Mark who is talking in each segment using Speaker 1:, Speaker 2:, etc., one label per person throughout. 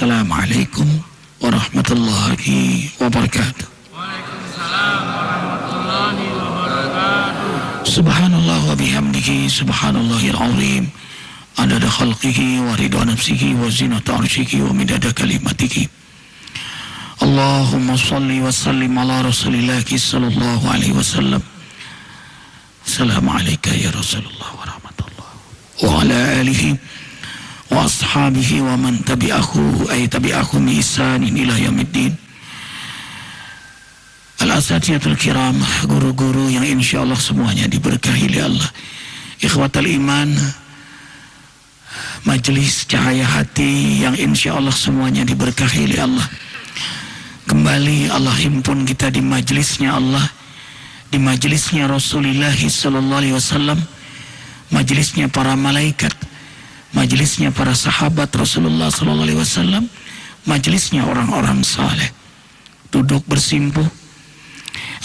Speaker 1: Assalamualaikum warahmatullahi wabarakatuh. Subhanallah wa bihamdihi subhanallahil azim adada khalqihi wa ridha nafsihi wa zinata arshihi wa midada kalimatihi Allahumma salli wa sallim ala rasulillah sallallahu alaihi wasallam Assalamualaikum ya Rasulullah wa rahmatullah wa ala alihi wa ashabihi wa man tabi'ahu ay tabi'ahu bi ihsanin ila yaumiddin Al-Asatiyatul Kiram, guru-guru yang insya Allah semuanya diberkahi oleh Allah. Ikhwatal Iman, majelis cahaya hati yang insya Allah semuanya diberkahi oleh Allah. Kembali Allah himpun kita di majelisnya Allah, di majelisnya Rasulullah Sallallahu Alaihi Wasallam, majelisnya para malaikat, majelisnya para sahabat Rasulullah Sallallahu Alaihi Wasallam, majelisnya orang-orang saleh. Duduk bersimpuh,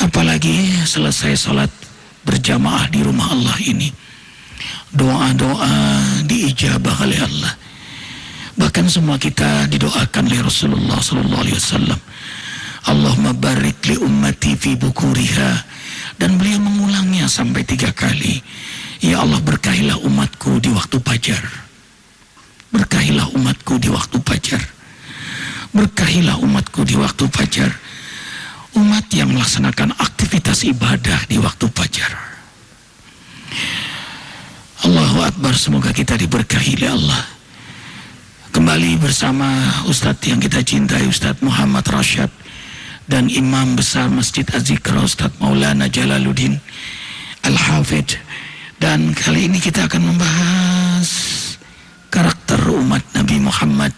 Speaker 1: apalagi selesai sholat berjamaah di rumah Allah ini. Doa-doa diijabah oleh Allah. Bahkan semua kita didoakan oleh Rasulullah sallallahu alaihi wasallam. Allahumma barik li ummati fi bukuriha. Dan beliau mengulangnya sampai tiga kali. Ya Allah berkahilah umatku di waktu fajar berkahilah umatku di waktu fajar berkahilah umatku di waktu fajar umat yang melaksanakan aktivitas ibadah di waktu fajar. Allahu Akbar, semoga kita diberkahi oleh Allah. Kembali bersama Ustadz yang kita cintai, Ustadz Muhammad Rashad dan Imam Besar Masjid Az-Zikra Ustadz Maulana Jalaluddin Al-Hafidh. Dan kali ini kita akan membahas Muhammad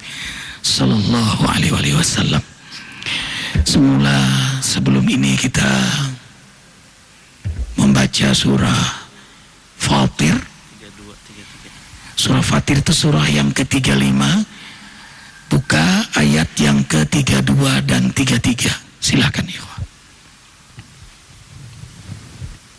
Speaker 1: Sallallahu Alaihi Wasallam. Semula sebelum ini kita membaca surah Fatir. Surah Fatir itu surah yang ke-35. Buka ayat yang ke-32 dan 33. Silakan ya.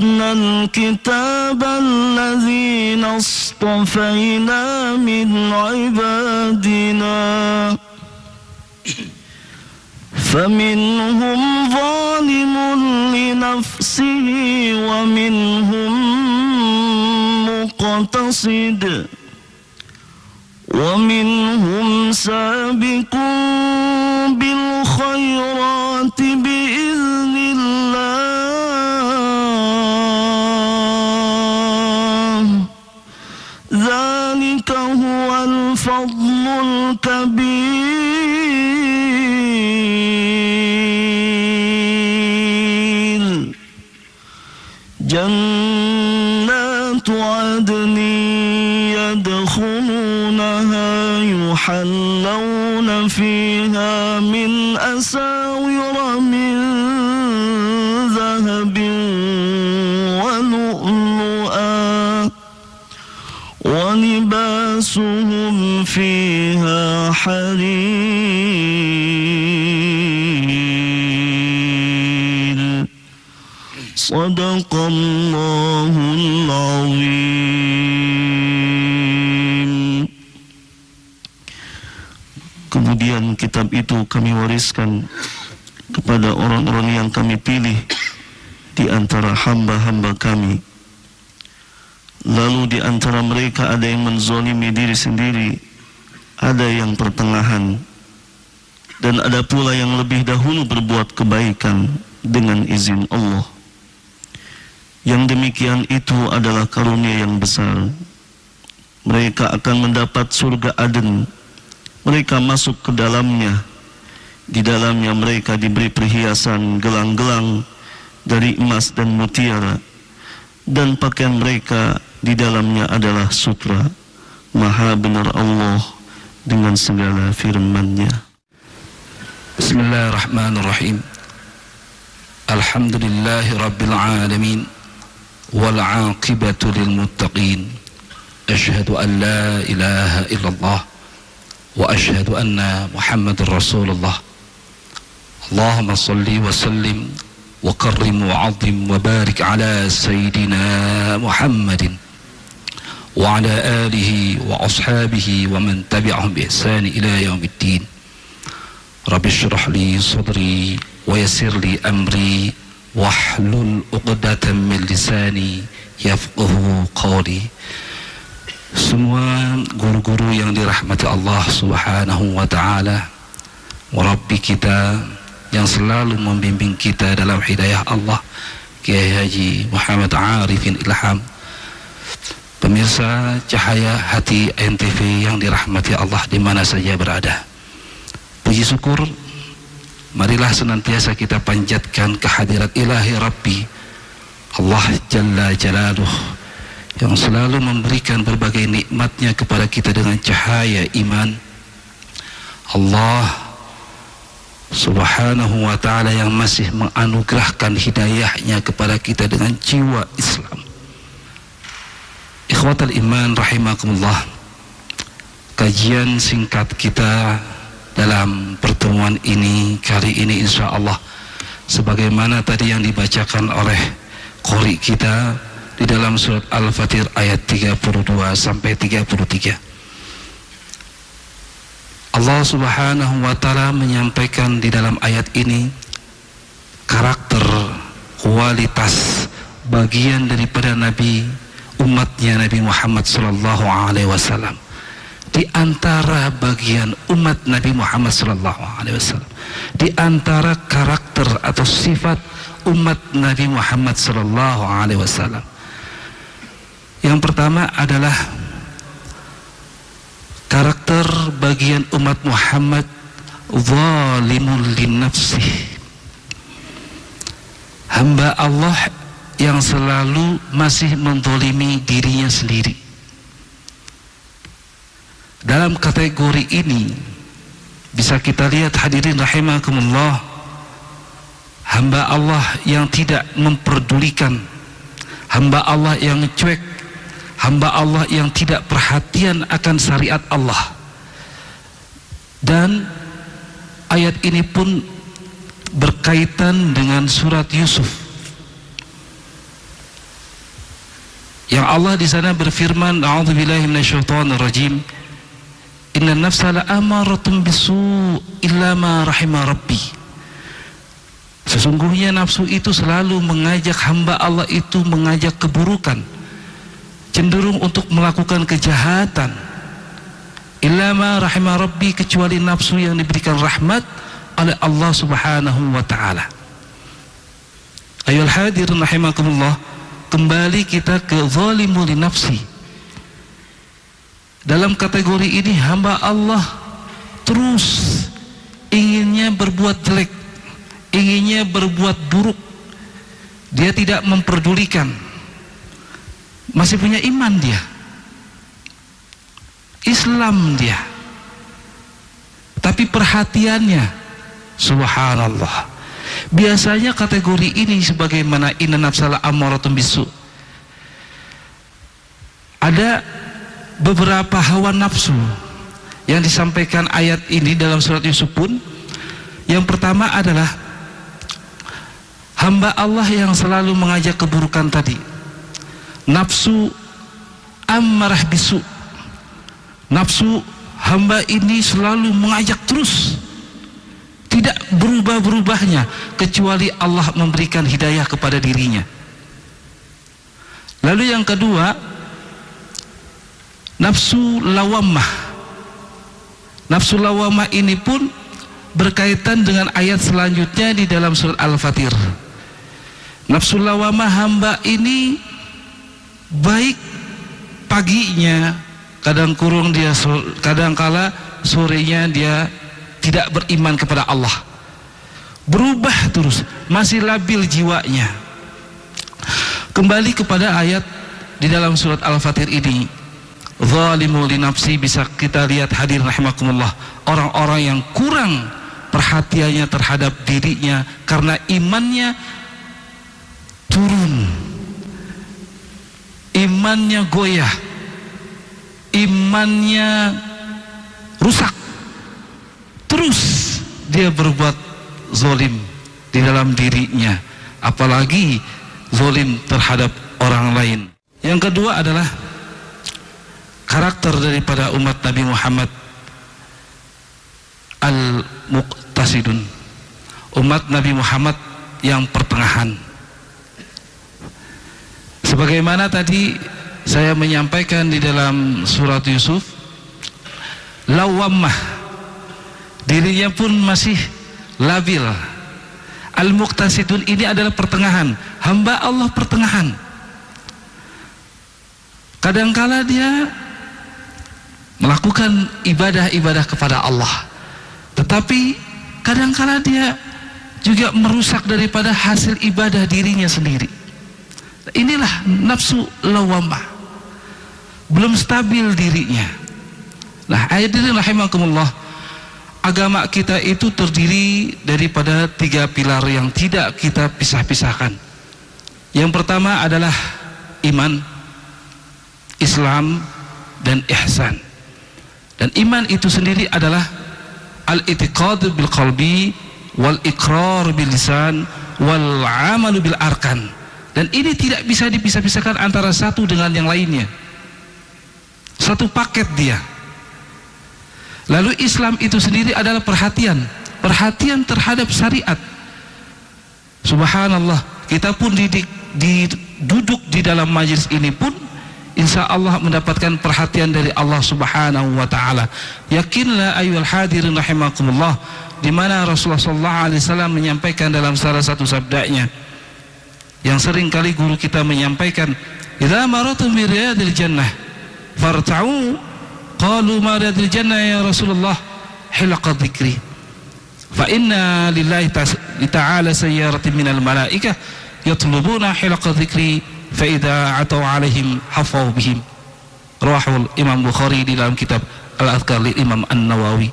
Speaker 2: أورثنا الكتاب الذين اصطفينا من عبادنا فمنهم ظالم لنفسه ومنهم مقتصد ومنهم سابق بالخيرات بإذن الفضل الكبير جنات عدن يدخلونها يحلون فيها من أساور من ذهب ولؤلؤا ولباسهم فيها حرير صدق الله العظيم Kemudian kitab itu kami wariskan kepada orang-orang yang kami pilih di antara hamba-hamba kami. Lalu di antara mereka ada yang menzolimi diri sendiri, ada yang pertengahan, dan ada pula yang lebih dahulu berbuat kebaikan dengan izin Allah. Yang demikian itu adalah karunia yang besar. Mereka akan mendapat surga Aden. Mereka masuk ke dalamnya. Di dalamnya mereka diberi perhiasan gelang-gelang dari emas dan mutiara. Dan pakaian mereka di dalamnya adalah sutra. Maha benar Allah dengan segala firman-Nya.
Speaker 3: Bismillahirrahmanirrahim. Alhamdulillahi rabbil alamin wal 'aqibatu lil muttaqin. Asyhadu an la ilaha illallah wa asyhadu anna Muhammadar Rasulullah. Allahumma salli wa sallim wa karrim wa وكرم wa barik 'ala سيدنا Muhammadin. وعلى آله وأصحابه ومن تبعهم بإحسان إلى يوم الدين رب اشرح لي صدري ويسر لي أمري واحلل عقدة من لساني يفقه قولي Semua guru-guru yang dirahmati Allah Subhanahu wa taala, Rabbi kita yang selalu membimbing kita dalam hidayah Allah, Kiai Haji Muhammad Arifin Ilham. Pemirsa cahaya hati NTV yang dirahmati Allah di mana saja berada. Puji syukur marilah senantiasa kita panjatkan kehadirat ilahi Rabbi Allah Jalla Jalaluh yang selalu memberikan berbagai nikmatnya kepada kita dengan cahaya iman Allah subhanahu wa ta'ala yang masih menganugerahkan hidayahnya kepada kita dengan jiwa Islam ikhwatal iman rahimakumullah. Kajian singkat kita dalam pertemuan ini kali ini insya Allah sebagaimana tadi yang dibacakan oleh kori kita di dalam surat Al-Fatir ayat 32 sampai 33 Allah subhanahu wa ta'ala menyampaikan di dalam ayat ini karakter kualitas bagian daripada Nabi umatnya Nabi Muhammad sallallahu alaihi wasallam. Di antara bagian umat Nabi Muhammad sallallahu alaihi wasallam. Di antara karakter atau sifat umat Nabi Muhammad sallallahu alaihi wasallam. Yang pertama adalah karakter bagian umat Muhammad zalimun linnafsih. Hamba Allah yang selalu masih mendolimi dirinya sendiri. Dalam kategori ini bisa kita lihat hadirin rahimakumullah hamba Allah yang tidak memperdulikan hamba Allah yang cuek hamba Allah yang tidak perhatian akan syariat Allah. Dan ayat ini pun berkaitan dengan surat Yusuf yang Allah di sana berfirman a'udzubillahi minasyaitonirrajim Inna nafsa la amaratun bisu illa ma rahima rabbi. Sesungguhnya nafsu itu selalu mengajak hamba Allah itu mengajak keburukan. Cenderung untuk melakukan kejahatan. Illa ma rahima rabbi kecuali nafsu yang diberikan rahmat oleh Allah Subhanahu wa taala. Ayol hadirin rahimakumullah, kembali kita ke zalimu li nafsi dalam kategori ini hamba Allah terus inginnya berbuat jelek, inginnya berbuat buruk. Dia tidak memperdulikan. Masih punya iman dia. Islam dia. Tapi perhatiannya subhanallah. Biasanya kategori ini sebagaimana inna nafsala amaratun bisu. Ada beberapa hawa nafsu yang disampaikan ayat ini dalam surat Yusuf pun. Yang pertama adalah hamba Allah yang selalu mengajak keburukan tadi. Nafsu amarah bisu. Nafsu hamba ini selalu mengajak terus tidak berubah-berubahnya kecuali Allah memberikan hidayah kepada dirinya. Lalu yang kedua nafsu lawamah. Nafsu lawamah ini pun berkaitan dengan ayat selanjutnya di dalam surat Al-Fatir. Nafsu lawamah hamba ini baik paginya kadang kurung dia kadang kala sorenya dia tidak beriman kepada Allah. Berubah terus masih labil jiwanya. Kembali kepada ayat di dalam surat Al-Fatir ini. Zalimu li nafsi bisa kita lihat hadir rahimakumullah. Orang-orang yang kurang perhatiannya terhadap dirinya karena imannya turun. Imannya goyah. Imannya rusak dia berbuat zolim di dalam dirinya. Apalagi zolim terhadap orang lain. Yang kedua adalah karakter daripada umat Nabi Muhammad al-muqtasidun. Umat Nabi Muhammad yang pertengahan. Sebagaimana tadi saya menyampaikan di dalam surat Yusuf lawamah dirinya pun masih labil. Al-muqtasidun ini adalah pertengahan. Hamba Allah pertengahan. Kadangkala dia melakukan ibadah-ibadah kepada Allah. Tetapi kadangkala dia juga merusak daripada hasil ibadah dirinya sendiri. Inilah nafsu lawamah belum stabil dirinya. Nah ayat ini rahimakumullah agama kita itu terdiri daripada tiga pilar yang tidak kita pisah-pisahkan. Yang pertama adalah iman Islam dan ihsan. Dan iman itu sendiri adalah al-itiqad bil qalbi wal iqrar bil lisan wal amal bil arkan. Dan ini tidak bisa dipisah-pisahkan antara satu dengan yang lainnya. Satu paket dia lalu Islam itu sendiri adalah perhatian perhatian terhadap syariat. Subhanallah kita pun didik, duduk di dalam majlis ini pun insya Allah mendapatkan perhatian dari Allah subhanahu wa ta'ala. Yakinlah ayuhal hadirin rahimakumullah di mana Rasulullah sallallahu alaihi wasallam menyampaikan dalam salah satu sabdanya. Yang sering kali guru kita menyampaikan idza maratum bi riyadil jannah farta'u qalu ma riyadil jannah ya Rasulullah? Hilaqa dzikri fa inna lillahi ta'ala sayyaratin minal malaikah yatlubuna hilaqa dzikri fa idza atau alaihim hafau bihim. Rawahul Imam Bukhari di dalam kitab Al-Adhkar Imam An-Nawawi.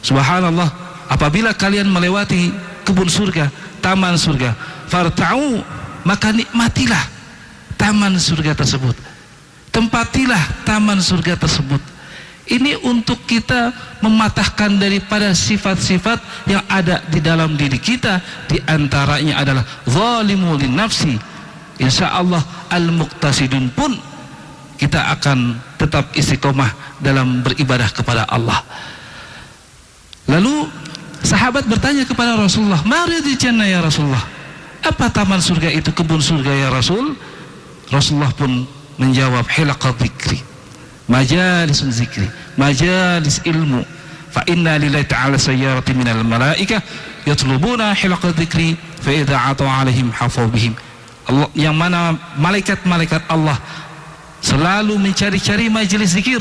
Speaker 3: Subhanallah apabila kalian melewati kebun surga taman surga farta'u maka nikmatilah taman surga tersebut. Tempatilah taman surga tersebut ini untuk kita mematahkan daripada sifat-sifat yang ada di dalam diri kita. Di antaranya adalah zalimu nafsi. Insya Allah al-muqtasidun pun kita akan tetap istiqomah dalam beribadah kepada Allah. Lalu sahabat bertanya kepada Rasulullah mari di ya Rasulullah. Apa taman surga itu kebun surga ya Rasul? Rasulullah pun menjawab hilaqa dzikri majalis zikri majalis ilmu. Fa inna lillahi ta'ala sayyarati minal malaikah yatlubuna hilaqa dzikri fa idza atau alaihim hafau bihim. Allah, yang mana malaikat-malaikat Allah selalu mencari-cari majelis zikir.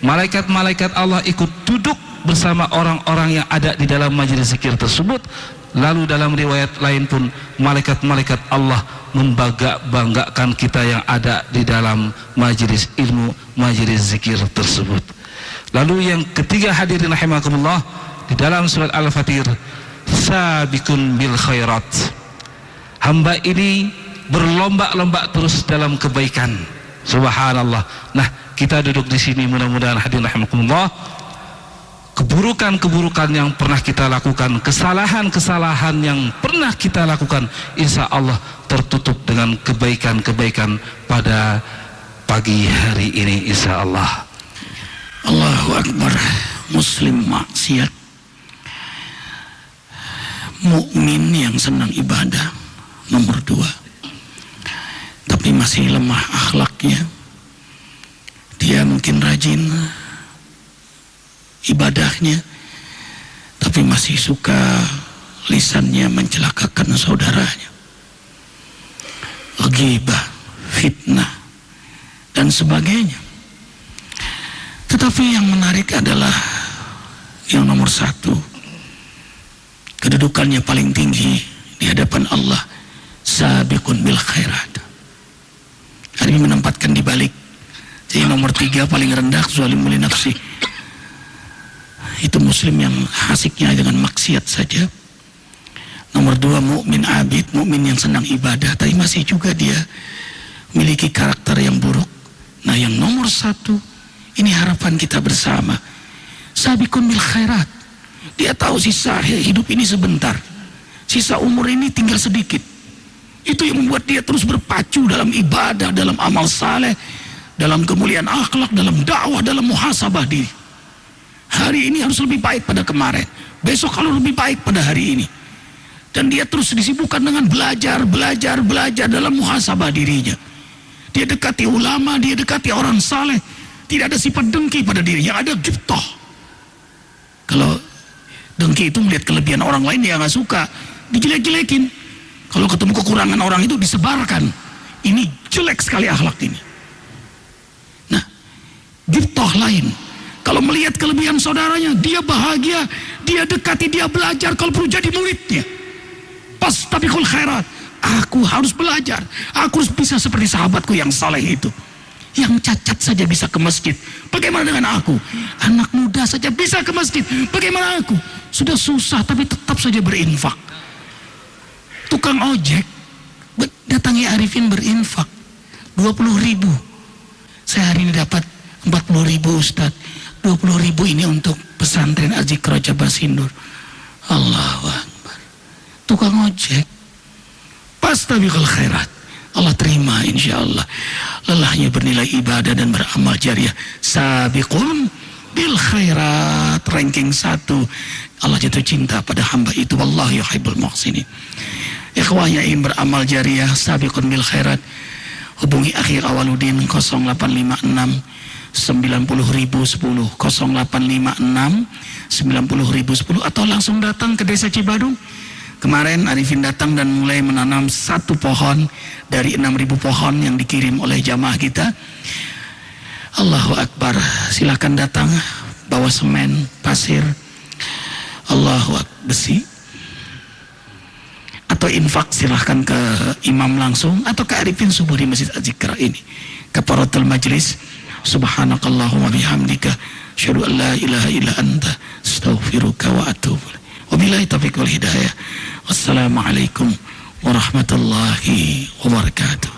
Speaker 3: Malaikat-malaikat Allah ikut duduk bersama orang-orang yang ada di dalam majelis zikir tersebut. Lalu dalam riwayat lain pun malaikat-malaikat Allah membangga-banggakan kita yang ada di dalam majelis ilmu majelis zikir tersebut. Lalu yang ketiga hadirin rahimakumullah di dalam surat Al-Fatir sabikun bil khairat. Hamba ini berlomba-lomba terus dalam kebaikan. Subhanallah. Nah kita duduk di sini mudah-mudahan hadirin rahimakumullah keburukan-keburukan yang pernah kita lakukan, kesalahan-kesalahan yang pernah kita lakukan, insya Allah tertutup dengan kebaikan-kebaikan pada pagi hari ini, insya Allah.
Speaker 1: Allahu Akbar, Muslim maksiat, mukmin yang senang ibadah, nomor dua, tapi masih lemah akhlaknya. Dia mungkin rajin ibadahnya tapi masih suka lisannya mencelakakan saudaranya. Ghibah fitnah dan sebagainya. Tetapi yang menarik adalah yang nomor satu kedudukannya paling tinggi di hadapan Allah sabiqun bil khairat. Hari ini menempatkan di balik. Jadi nomor tiga paling rendah zalim nafsi itu muslim yang hasiknya dengan maksiat saja. Nomor dua mukmin abid mukmin yang senang ibadah. Tapi masih juga dia memiliki karakter yang buruk. Nah yang nomor satu ini harapan kita bersama. Sabikun bil khairat. Dia tahu sisa hidup ini sebentar. Sisa umur ini tinggal sedikit. Itu yang membuat dia terus berpacu dalam ibadah dalam amal saleh dalam kemuliaan akhlak dalam dakwah dalam muhasabah diri hari ini harus lebih baik pada kemarin. Besok kalau lebih baik pada hari ini. Dan dia terus disibukkan dengan belajar belajar belajar dalam muhasabah dirinya. Dia dekati ulama dia dekati orang saleh. Tidak ada sifat dengki pada dirinya ada giptoh kalau dengki itu melihat kelebihan orang lain dia nggak suka. Dijelek-jelekin. Kalau ketemu kekurangan orang itu disebarkan. Ini jelek sekali akhlak ini. Nah giptoh lain kalau melihat kelebihan saudaranya, dia bahagia, dia dekati, dia belajar kalau perlu jadi muridnya. Pas tapi khairat, aku harus belajar, aku harus bisa seperti sahabatku yang saleh itu. Yang cacat saja bisa ke masjid. Bagaimana dengan aku? Anak muda saja bisa ke masjid. Bagaimana aku? Sudah susah tapi tetap saja berinfak. Tukang ojek datangi Arifin berinfak 20 ribu. Saya hari ini dapat 40 ribu Ustadz 20 ribu ini untuk pesantren Azik Raja Basindur. Allahu Akbar. Tukang ojek. Pastabiqul khairat. Allah terima insya Allah lelahnya bernilai ibadah dan beramal jariah. Sabiqun bil khairat. Ranking satu. Allah jatuh cinta pada hamba itu. Wallahu yuhibbul muhsinin. Ikhwahnya ingin beramal jariah sabiqun bil khairat. Hubungi akhir awaludin 0856 90 ribu 10 0856 90 ribu 10 atau langsung datang ke desa Cibadung. Kemarin Arifin datang dan mulai menanam satu pohon dari 6000 pohon yang dikirim oleh jamaah kita. Allahu Akbar. Silakan datang bawa semen pasir. Allahu Akbar besi. Atau infak silahkan ke imam langsung atau ke Arifin subuh di Masjid Azikra ini keparatul majlis subhanakallahumma bihamdika. Asyhadu an la ilaha illa anta. Astaghfiruka wa atubu wabillahi taufiq wal hidayah. Wassalamualaikum warahmatullahi wabarakatuh